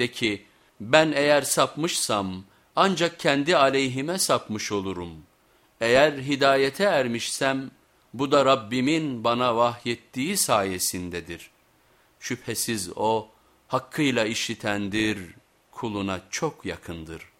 De ki ben eğer sapmışsam ancak kendi aleyhime sapmış olurum. Eğer hidayete ermişsem bu da Rabbimin bana vahyettiği sayesindedir. Şüphesiz o hakkıyla işitendir, kuluna çok yakındır.''